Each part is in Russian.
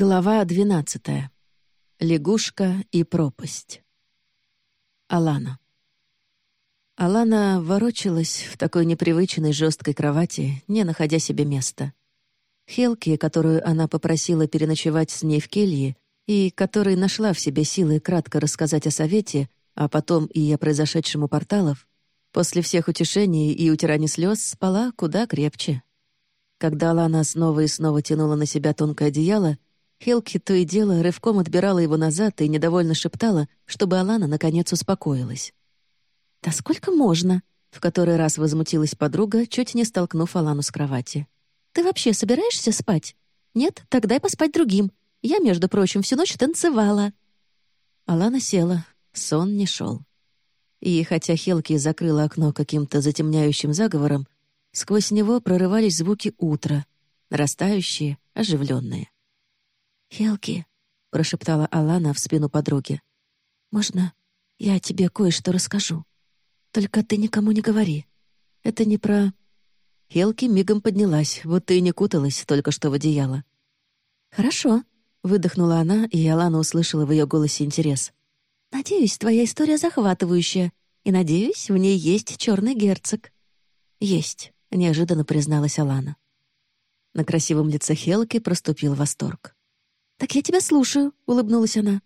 Глава двенадцатая. Лягушка и пропасть. Алана. Алана ворочалась в такой непривычной жесткой кровати, не находя себе места. Хелки, которую она попросила переночевать с ней в келье, и которой нашла в себе силы кратко рассказать о совете, а потом и о произошедшем у порталов, после всех утешений и утираний слез спала куда крепче. Когда Алана снова и снова тянула на себя тонкое одеяло, Хелки то и дело рывком отбирала его назад и недовольно шептала, чтобы Алана наконец успокоилась. «Да сколько можно?» — в который раз возмутилась подруга, чуть не столкнув Алану с кровати. «Ты вообще собираешься спать? Нет? Тогда и поспать другим. Я, между прочим, всю ночь танцевала». Алана села. Сон не шел. И хотя Хелки закрыла окно каким-то затемняющим заговором, сквозь него прорывались звуки утра, нарастающие, оживленные. «Хелки», — прошептала Алана в спину подруги. «Можно я тебе кое-что расскажу? Только ты никому не говори. Это не про...» Хелки мигом поднялась, вот и не куталась только что в одеяло. «Хорошо», — выдохнула она, и Алана услышала в ее голосе интерес. «Надеюсь, твоя история захватывающая, и, надеюсь, в ней есть черный герцог». «Есть», — неожиданно призналась Алана. На красивом лице Хелки проступил восторг. «Так я тебя слушаю», — улыбнулась она.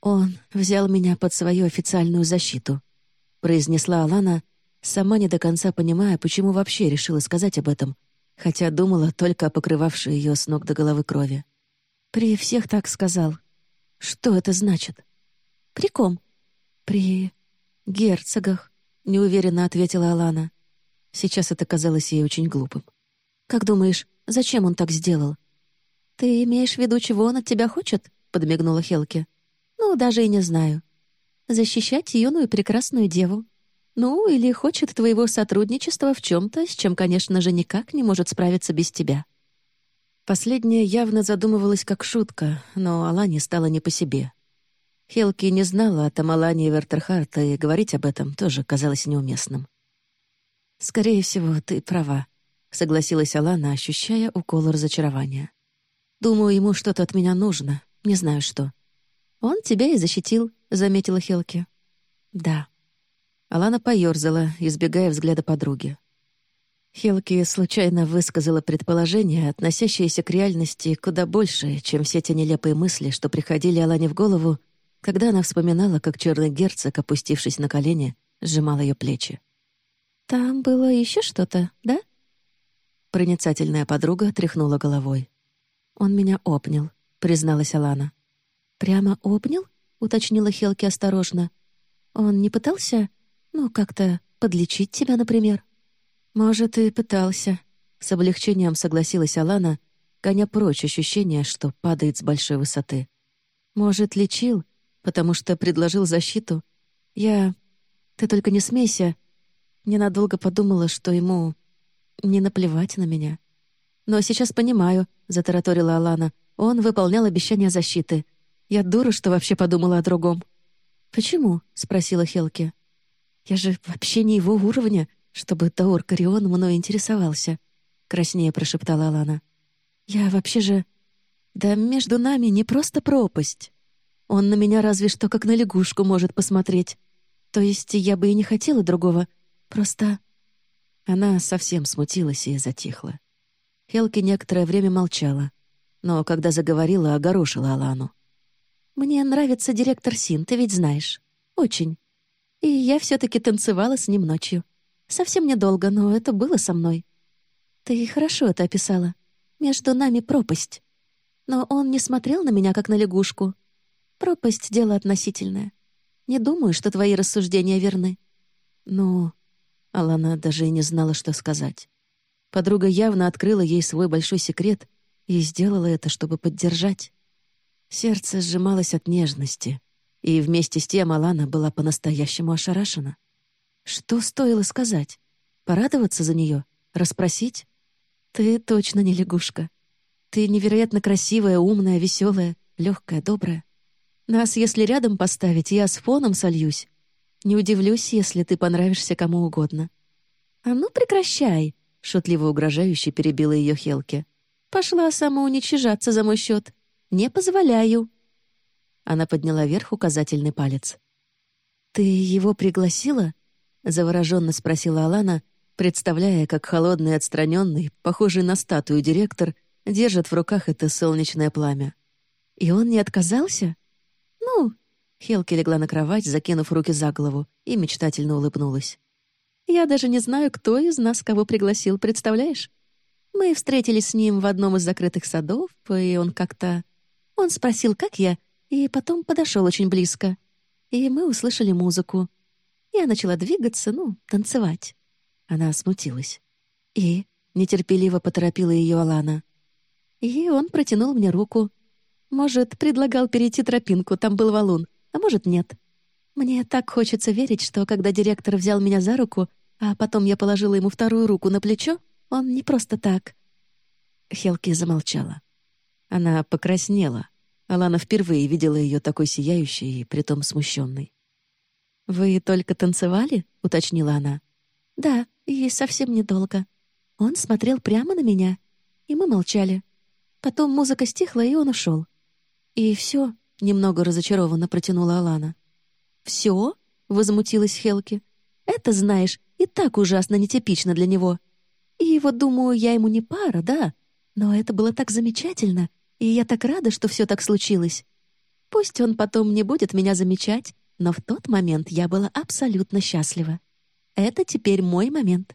«Он взял меня под свою официальную защиту», — произнесла Алана, сама не до конца понимая, почему вообще решила сказать об этом, хотя думала только о покрывавшей ее с ног до головы крови. «При всех так сказал. Что это значит?» «При ком?» «При герцогах», — неуверенно ответила Алана. Сейчас это казалось ей очень глупым. «Как думаешь, зачем он так сделал?» «Ты имеешь в виду, чего он от тебя хочет?» — подмигнула Хелки. «Ну, даже и не знаю. Защищать юную прекрасную деву. Ну, или хочет твоего сотрудничества в чем то с чем, конечно же, никак не может справиться без тебя». Последняя явно задумывалась как шутка, но Алане стало не по себе. Хелки не знала о Тамалане Вертерхарта, и говорить об этом тоже казалось неуместным. «Скорее всего, ты права», — согласилась Алана, ощущая укол разочарования. Думаю, ему что-то от меня нужно. Не знаю, что. Он тебя и защитил, — заметила Хелки. Да. Алана поёрзала, избегая взгляда подруги. Хелки случайно высказала предположение, относящееся к реальности куда больше, чем все те нелепые мысли, что приходили Алане в голову, когда она вспоминала, как черный герцог, опустившись на колени, сжимал ее плечи. «Там было еще что-то, да?» Проницательная подруга тряхнула головой. «Он меня обнял», — призналась Алана. «Прямо обнял?» — уточнила Хелки осторожно. «Он не пытался, ну, как-то подлечить тебя, например?» «Может, и пытался», — с облегчением согласилась Алана, гоня прочь ощущение, что падает с большой высоты. «Может, лечил, потому что предложил защиту? Я... Ты только не смейся. Ненадолго подумала, что ему не наплевать на меня. Но сейчас понимаю, затараторила Алана. «Он выполнял обещание защиты. Я дура, что вообще подумала о другом». «Почему?» — спросила Хелки. «Я же вообще не его уровня, чтобы Таур Карион мной интересовался», — краснее прошептала Алана. «Я вообще же... Да между нами не просто пропасть. Он на меня разве что как на лягушку может посмотреть. То есть я бы и не хотела другого. Просто...» Она совсем смутилась и затихла. Хелки некоторое время молчала, но когда заговорила, огорошила Алану. «Мне нравится директор Син, ты ведь знаешь. Очень. И я все таки танцевала с ним ночью. Совсем недолго, но это было со мной. Ты хорошо это описала. Между нами пропасть. Но он не смотрел на меня, как на лягушку. Пропасть — дело относительное. Не думаю, что твои рассуждения верны». «Ну...» Алана даже и не знала, что сказать. Подруга явно открыла ей свой большой секрет и сделала это, чтобы поддержать. Сердце сжималось от нежности, и вместе с тем Алана была по-настоящему ошарашена. Что стоило сказать? Порадоваться за нее? Расспросить? Ты точно не лягушка. Ты невероятно красивая, умная, веселая, легкая, добрая. Нас, если рядом поставить, я с фоном сольюсь. Не удивлюсь, если ты понравишься кому угодно. А ну прекращай, шутливо угрожающе перебила ее Хелки. «Пошла самоуничижаться за мой счет. Не позволяю». Она подняла вверх указательный палец. «Ты его пригласила?» — завороженно спросила Алана, представляя, как холодный отстраненный, похожий на статую директор, держит в руках это солнечное пламя. «И он не отказался?» «Ну...» — Хелки легла на кровать, закинув руки за голову, и мечтательно улыбнулась. «Я даже не знаю, кто из нас кого пригласил, представляешь? Мы встретились с ним в одном из закрытых садов, и он как-то... Он спросил, как я, и потом подошел очень близко. И мы услышали музыку. Я начала двигаться, ну, танцевать. Она смутилась. И нетерпеливо поторопила ее Алана. И он протянул мне руку. Может, предлагал перейти тропинку, там был валун, а может, нет. Мне так хочется верить, что когда директор взял меня за руку, а потом я положила ему вторую руку на плечо, он не просто так. Хелки замолчала. Она покраснела. Алана впервые видела ее такой сияющей и притом смущенной. «Вы только танцевали?» — уточнила она. «Да, и совсем недолго. Он смотрел прямо на меня, и мы молчали. Потом музыка стихла, и он ушел. И все, немного разочарованно протянула Алана. Все? возмутилась Хелки. Это, знаешь, и так ужасно нетипично для него. И вот, думаю, я ему не пара, да? Но это было так замечательно, и я так рада, что все так случилось. Пусть он потом не будет меня замечать, но в тот момент я была абсолютно счастлива. Это теперь мой момент.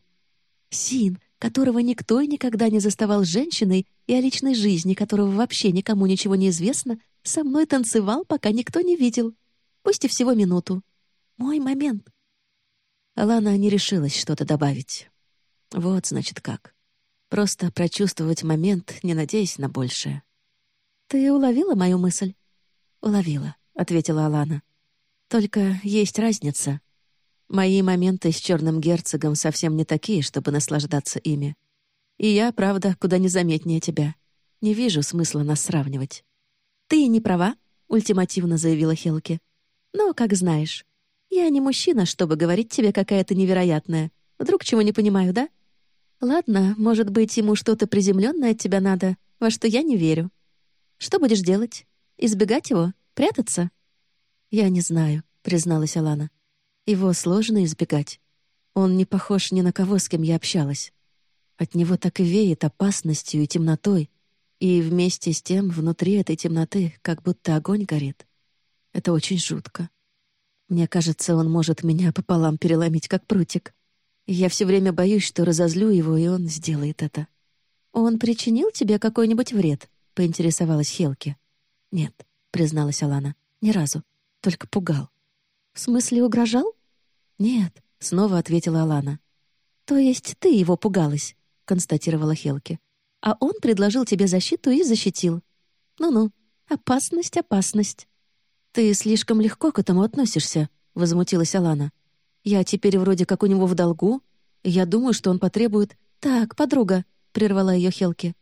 Син, которого никто и никогда не заставал женщиной и о личной жизни, которого вообще никому ничего не известно, со мной танцевал, пока никто не видел. Пусть и всего минуту. Мой момент. Алана не решилась что-то добавить. Вот, значит, как. Просто прочувствовать момент, не надеясь на большее. «Ты уловила мою мысль?» «Уловила», — ответила Алана. «Только есть разница. Мои моменты с черным герцогом совсем не такие, чтобы наслаждаться ими. И я, правда, куда незаметнее тебя. Не вижу смысла нас сравнивать». «Ты не права», — ультимативно заявила Хелки. «Но, как знаешь, я не мужчина, чтобы говорить тебе какая-то невероятная. Вдруг чего не понимаю, да? Ладно, может быть, ему что-то приземленное от тебя надо, во что я не верю. Что будешь делать? Избегать его? Прятаться?» «Я не знаю», — призналась Алана. «Его сложно избегать. Он не похож ни на кого, с кем я общалась. От него так и веет опасностью и темнотой, и вместе с тем внутри этой темноты как будто огонь горит. Это очень жутко. Мне кажется, он может меня пополам переломить, как прутик. Я все время боюсь, что разозлю его, и он сделает это. «Он причинил тебе какой-нибудь вред?» поинтересовалась Хелки. «Нет», — призналась Алана, — «ни разу. Только пугал». «В смысле угрожал?» «Нет», — снова ответила Алана. «То есть ты его пугалась?» — констатировала Хелки. «А он предложил тебе защиту и защитил. Ну-ну, опасность, опасность». «Ты слишком легко к этому относишься», — возмутилась Алана. «Я теперь вроде как у него в долгу. Я думаю, что он потребует...» «Так, подруга», — прервала ее Хелки.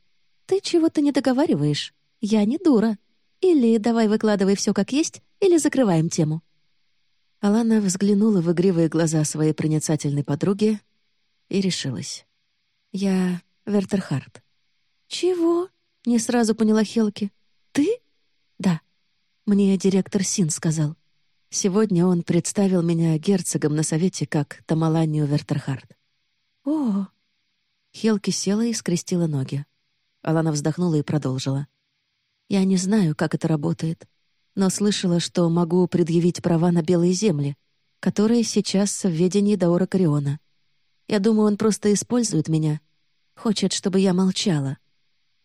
«Ты чего-то не договариваешь. Я не дура. Или давай выкладывай все как есть, или закрываем тему». Алана взглянула в игривые глаза своей проницательной подруги и решилась. «Я Вертерхард». «Чего?» — не сразу поняла Хелки. «Ты?» «Да. Мне директор Син сказал. Сегодня он представил меня герцогом на совете как Тамаланию Вертерхард». «О!» Хелки села и скрестила ноги. Алана вздохнула и продолжила. «Я не знаю, как это работает, но слышала, что могу предъявить права на белые земли, которые сейчас в ведении Даора Кариона. Я думаю, он просто использует меня. Хочет, чтобы я молчала.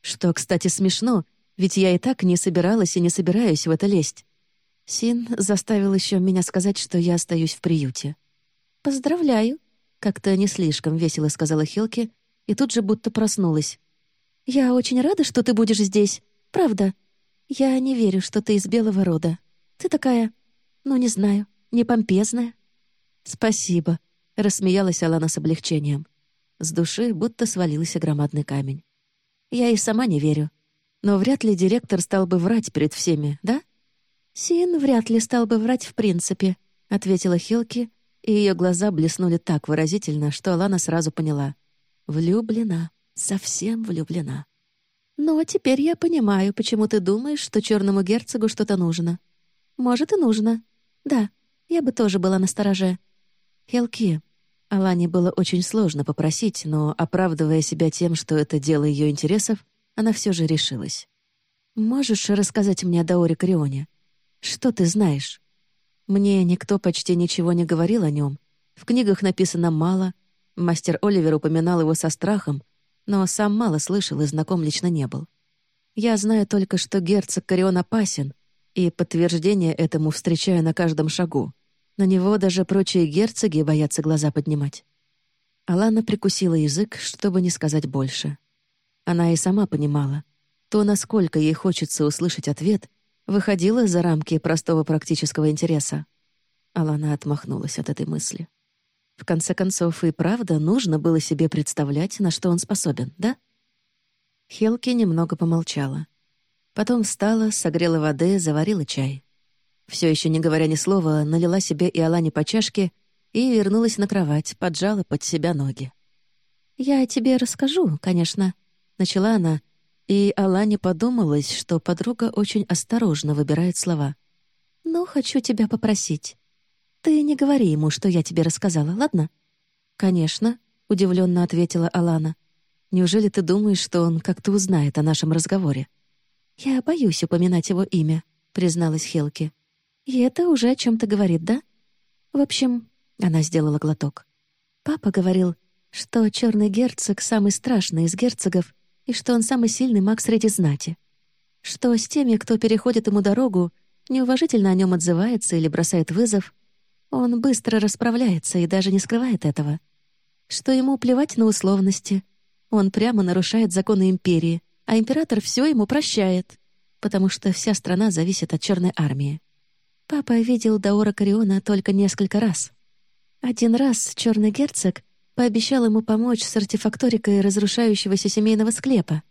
Что, кстати, смешно, ведь я и так не собиралась и не собираюсь в это лезть. Син заставил еще меня сказать, что я остаюсь в приюте. «Поздравляю», — как-то не слишком весело сказала Хилки, и тут же будто проснулась. «Я очень рада, что ты будешь здесь. Правда. Я не верю, что ты из белого рода. Ты такая, ну, не знаю, не помпезная». «Спасибо», — рассмеялась Алана с облегчением. С души будто свалился громадный камень. «Я и сама не верю. Но вряд ли директор стал бы врать перед всеми, да?» «Син вряд ли стал бы врать в принципе», — ответила Хилки, и ее глаза блеснули так выразительно, что Алана сразу поняла. «Влюблена» совсем влюблена. Но теперь я понимаю, почему ты думаешь, что черному герцогу что-то нужно. Может, и нужно. Да, я бы тоже была настороже. Хелки. Алане было очень сложно попросить, но, оправдывая себя тем, что это дело ее интересов, она все же решилась. «Можешь рассказать мне о Даоре Карионе? Что ты знаешь?» Мне никто почти ничего не говорил о нем. В книгах написано мало. Мастер Оливер упоминал его со страхом, но сам мало слышал и знаком лично не был. Я знаю только, что герцог Корион опасен, и подтверждение этому встречаю на каждом шагу. На него даже прочие герцоги боятся глаза поднимать. Алана прикусила язык, чтобы не сказать больше. Она и сама понимала. То, насколько ей хочется услышать ответ, выходило за рамки простого практического интереса. Алана отмахнулась от этой мысли. В конце концов, и правда нужно было себе представлять, на что он способен, да? Хелки немного помолчала. Потом встала, согрела воды, заварила чай. Все еще не говоря ни слова, налила себе и Алане по чашке и вернулась на кровать, поджала под себя ноги. «Я тебе расскажу, конечно», — начала она, и Алане подумалось, что подруга очень осторожно выбирает слова. «Но хочу тебя попросить. «Ты не говори ему, что я тебе рассказала, ладно?» «Конечно», — удивленно ответила Алана. «Неужели ты думаешь, что он как-то узнает о нашем разговоре?» «Я боюсь упоминать его имя», — призналась Хелки. «И это уже о чем то говорит, да?» «В общем...» — она сделала глоток. «Папа говорил, что черный герцог самый страшный из герцогов и что он самый сильный маг среди знати. Что с теми, кто переходит ему дорогу, неуважительно о нем отзывается или бросает вызов, он быстро расправляется и даже не скрывает этого. Что ему плевать на условности. Он прямо нарушает законы империи, а император все ему прощает, потому что вся страна зависит от черной армии. Папа видел Даора Кариона только несколько раз. Один раз черный герцог пообещал ему помочь с артефакторикой разрушающегося семейного склепа.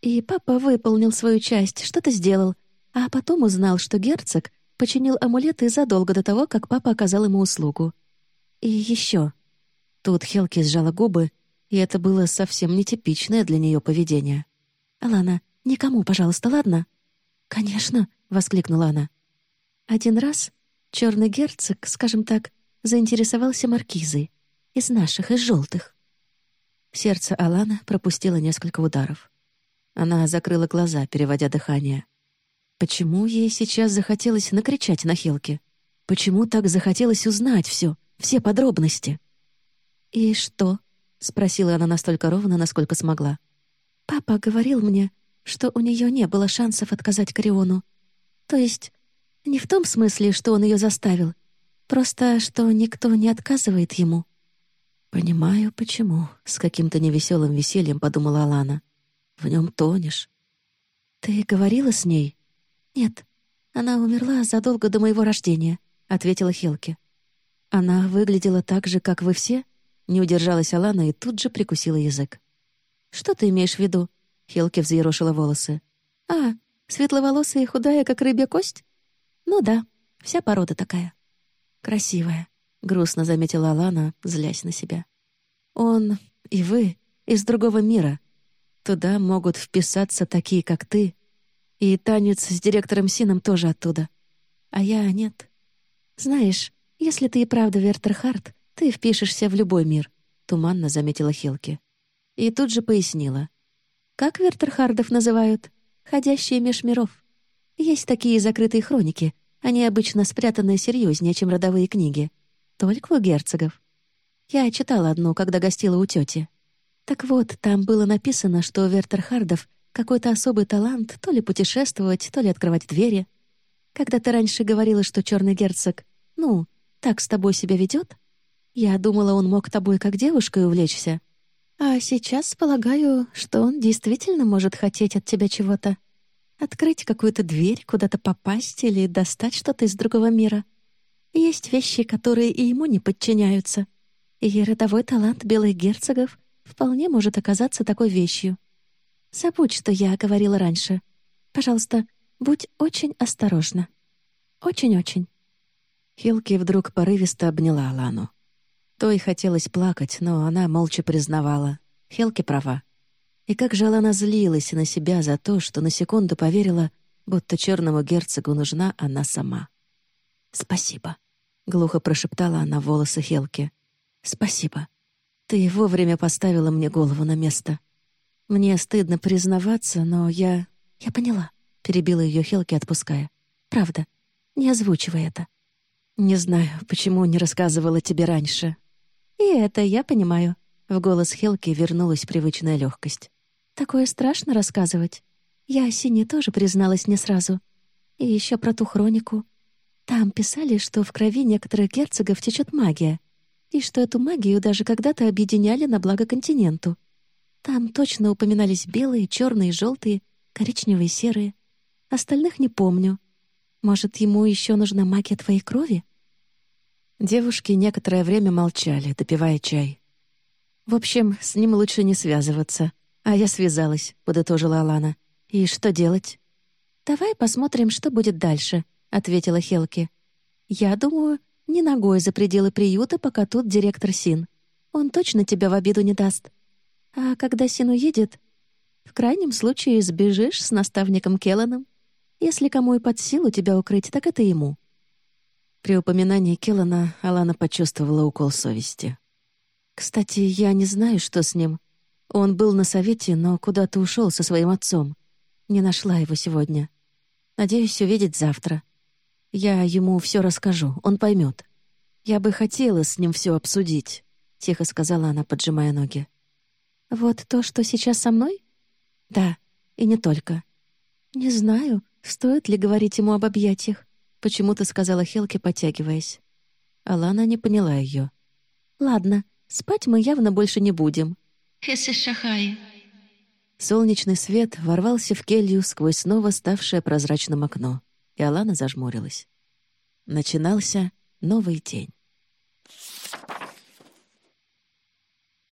И папа выполнил свою часть, что-то сделал, а потом узнал, что герцог починил амулеты задолго до того, как папа оказал ему услугу. И еще. Тут Хелки сжала губы, и это было совсем нетипичное для нее поведение. «Алана, никому, пожалуйста, ладно?» «Конечно», — воскликнула она. Один раз черный герцог, скажем так, заинтересовался маркизой. Из наших, из желтых. Сердце Алана пропустило несколько ударов. Она закрыла глаза, переводя дыхание. Почему ей сейчас захотелось накричать на Хелке? Почему так захотелось узнать все, все подробности? «И что?» — спросила она настолько ровно, насколько смогла. «Папа говорил мне, что у нее не было шансов отказать Кариону. То есть не в том смысле, что он ее заставил, просто что никто не отказывает ему». «Понимаю, почему», — с каким-то невеселым весельем подумала Алана. «В нем тонешь». «Ты говорила с ней?» «Нет, она умерла задолго до моего рождения», — ответила Хелки. «Она выглядела так же, как вы все?» Не удержалась Алана и тут же прикусила язык. «Что ты имеешь в виду?» Хелки взъерошила волосы. «А, светловолосая и худая, как рыбья кость?» «Ну да, вся порода такая». «Красивая», — грустно заметила Алана, злясь на себя. «Он и вы из другого мира. Туда могут вписаться такие, как ты, и танец с директором Сином тоже оттуда. А я нет. Знаешь, если ты и правда Вертерхард, ты впишешься в любой мир», — туманно заметила Хилки. И тут же пояснила. «Как Вертерхардов называют? Ходящие меж миров. Есть такие закрытые хроники. Они обычно спрятаны серьезнее, чем родовые книги. Только у герцогов. Я читала одну, когда гостила у тети. Так вот, там было написано, что у Вертерхардов — какой-то особый талант то ли путешествовать, то ли открывать двери. Когда ты раньше говорила, что черный герцог, ну, так с тобой себя ведет, я думала, он мог тобой как девушкой увлечься. А сейчас полагаю, что он действительно может хотеть от тебя чего-то. Открыть какую-то дверь, куда-то попасть или достать что-то из другого мира. Есть вещи, которые и ему не подчиняются. И родовой талант белых герцогов вполне может оказаться такой вещью. Забудь, что я говорила раньше. Пожалуйста, будь очень осторожна. Очень-очень». Хилки вдруг порывисто обняла Алану. То и хотелось плакать, но она молча признавала. Хелки права. И как же она злилась на себя за то, что на секунду поверила, будто черному герцогу нужна она сама. «Спасибо», — глухо прошептала она волосы Хелки. «Спасибо. Ты вовремя поставила мне голову на место. Мне стыдно признаваться, но я...» «Я поняла», — перебила ее Хелки, отпуская. «Правда. Не озвучивай это». «Не знаю, почему не рассказывала тебе раньше». «И это я понимаю». В голос Хелки вернулась привычная легкость. «Такое страшно рассказывать. Я Сине тоже призналась не сразу. И еще про ту хронику. Там писали, что в крови некоторых герцогов течет магия, и что эту магию даже когда-то объединяли на благо континенту. Там точно упоминались белые, черные, желтые, коричневые, серые. Остальных не помню. Может, ему еще нужна магия твоей крови? Девушки некоторое время молчали, допивая чай. «В общем, с ним лучше не связываться. А я связалась», — подытожила Алана. «И что делать?» «Давай посмотрим, что будет дальше», — ответила Хелки. «Я думаю, не ногой за пределы приюта, пока тут директор Син. Он точно тебя в обиду не даст. А когда Син уедет, в крайнем случае сбежишь с наставником Келланом. Если кому и под силу тебя укрыть, так это ему. При упоминании Келлана Алана почувствовала укол совести. «Кстати, я не знаю, что с ним. Он был на совете, но куда-то ушел со своим отцом. Не нашла его сегодня. Надеюсь увидеть завтра. Я ему все расскажу, он поймет. Я бы хотела с ним все обсудить», — тихо сказала она, поджимая ноги. «Вот то, что сейчас со мной?» «Да, и не только. Не знаю, стоит ли говорить ему об объятиях. — почему-то сказала Хелки, потягиваясь. Алана не поняла ее. «Ладно, спать мы явно больше не будем». Солнечный свет ворвался в келью сквозь снова ставшее прозрачным окно, и Алана зажмурилась. Начинался новый день.